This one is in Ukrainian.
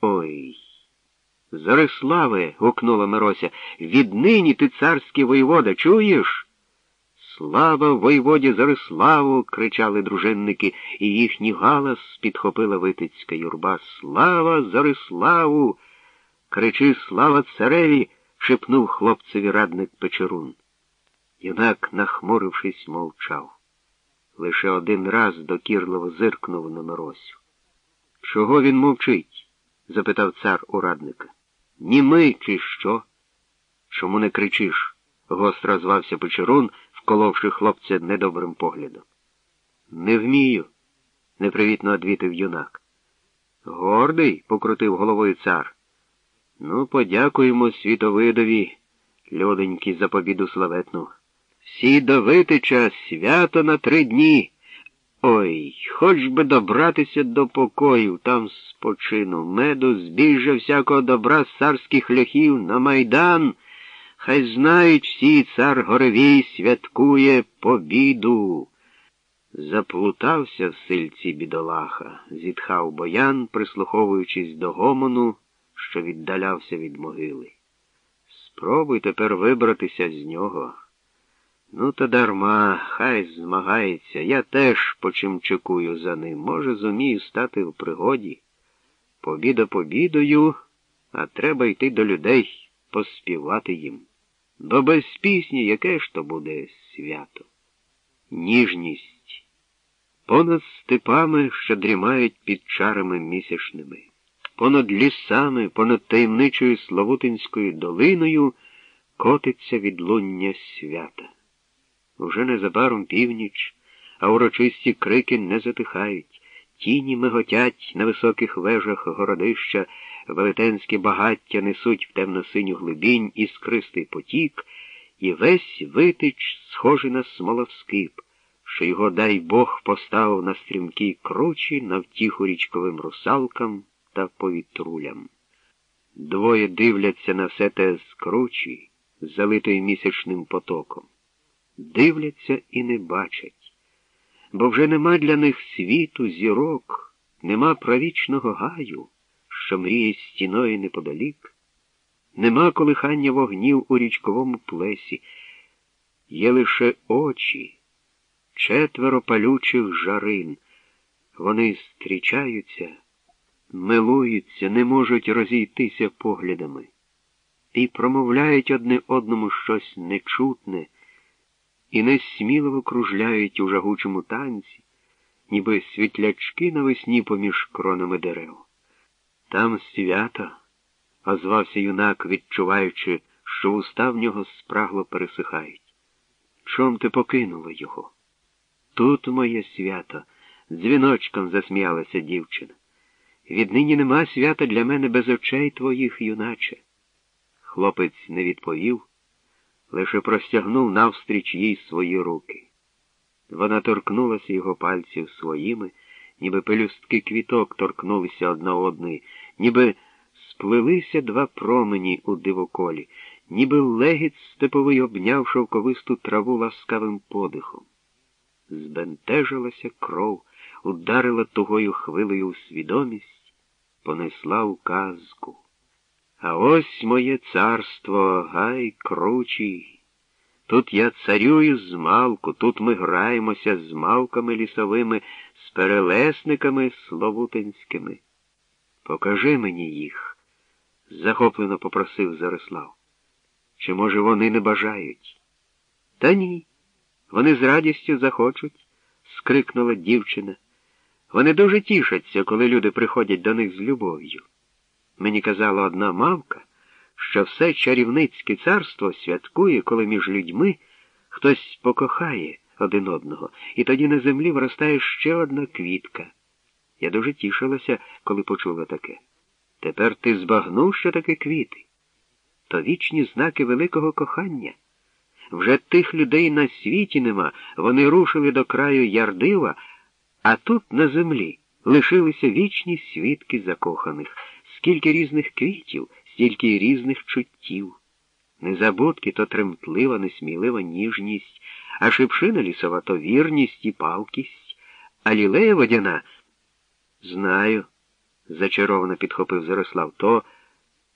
Ой. Зариславе. гукнула Мирося. Віднині ти царський воєвода, чуєш? Слава воєводі Зариславу. кричали дружинники, і їхній галас підхопила витицька юрба. Слава Зариславу! Кричи слава цареві! шепнув хлопцеві радник Печерун. Юнак, нахмурившись, мовчав. Лише один раз докірливо зиркнув на Миросю. Чого він мовчить? Запитав цар у радника. Німи, чи що? Чому не кричиш? гостро звався Печерун, вколовши хлопця недобрим поглядом. Не вмію, непривітно одвітив юнак. Гордий, покрутив головою цар. Ну, подякуємо світовидові, льоденький, за побіду славетну. Всі до Витича свято на три дні. Ой, хоч би добратися до покою, там спочину, меду, збіжжя всякого добра царських ляхів на майдан. Хай знають всі цар Горевій святкує побіду. Заплутався в сильці бідолаха, зітхав боян, прислуховуючись до гомону, що віддалявся від могили. Спробуй тепер вибратися з нього. Ну, та дарма, хай змагається. Я теж почимчикую за ним. Може, зумію стати в пригоді. Побіда побідою, а треба йти до людей, поспівати їм. Бо без пісні яке ж то буде свято? Ніжність. Понад степами, що дрімають під чарами місячними, понад лісами, понад таємничою Славутинською долиною котиться відлуння свята. Уже незабаром північ, а урочисті крики не затихають, тіні миготять на високих вежах городища, велетенські багаття несуть в темно-синю глибінь іскристий потік, і весь витич схожий на смолоскип, що його, дай Бог, поставив на стрімкій кручі на втіху річковим русалкам та повітрулям. Двоє дивляться на все те з кручі, залитої місячним потоком дивляться і не бачать, бо вже нема для них світу, зірок, нема правічного гаю, що мріє стіною неподалік, нема колихання вогнів у річковому плесі, є лише очі, четверо палючих жарин. Вони зустрічаються, милуються, не можуть розійтися поглядами. І промовляють одне одному щось нечутне і несміливо кружляють у жагучому танці, ніби світлячки навесні поміж кронами дерев. Там свято, озвався юнак, відчуваючи, що уста в нього спрагло пересихають. Чом ти покинула його? Тут моє свято, дзвіночком засміялася дівчина. Віднині нема свята для мене без очей твоїх, юначе. Хлопець не відповів лише простягнув навстріч їй свої руки. Вона торкнулася його пальців своїми, ніби пелюстки квіток торкнулися одна одної, ніби сплелися два промені у дивоколі, ніби легіт степовий обняв шовковисту траву ласкавим подихом. Збентежилася кров, ударила тугою хвилею у свідомість, понесла у казку. А ось моє царство, гай кручі. Тут я царюю з малку, тут ми граємося з малками лісовими, з перелесниками словутинськими. Покажи мені їх, захоплено попросив Зарислав. Чи, може, вони не бажають? Та ні. Вони з радістю захочуть, скрикнула дівчина. Вони дуже тішаться, коли люди приходять до них з любов'ю. Мені казала одна мавка, що все чарівницьке царство святкує, коли між людьми хтось покохає один одного, і тоді на землі виростає ще одна квітка. Я дуже тішилася, коли почула таке. Тепер ти збагнув, що таке квіти. То вічні знаки великого кохання. Вже тих людей на світі нема, вони рушили до краю Ярдива, а тут на землі лишилися вічні свідки закоханих. Скільки різних квітів, стільки різних чуттів. Незабудки то тремтлива, несмілива ніжність, а шипшина лісова то вірність і палкість, а лілея водяна. Знаю, зачаровано підхопив Зарослав, то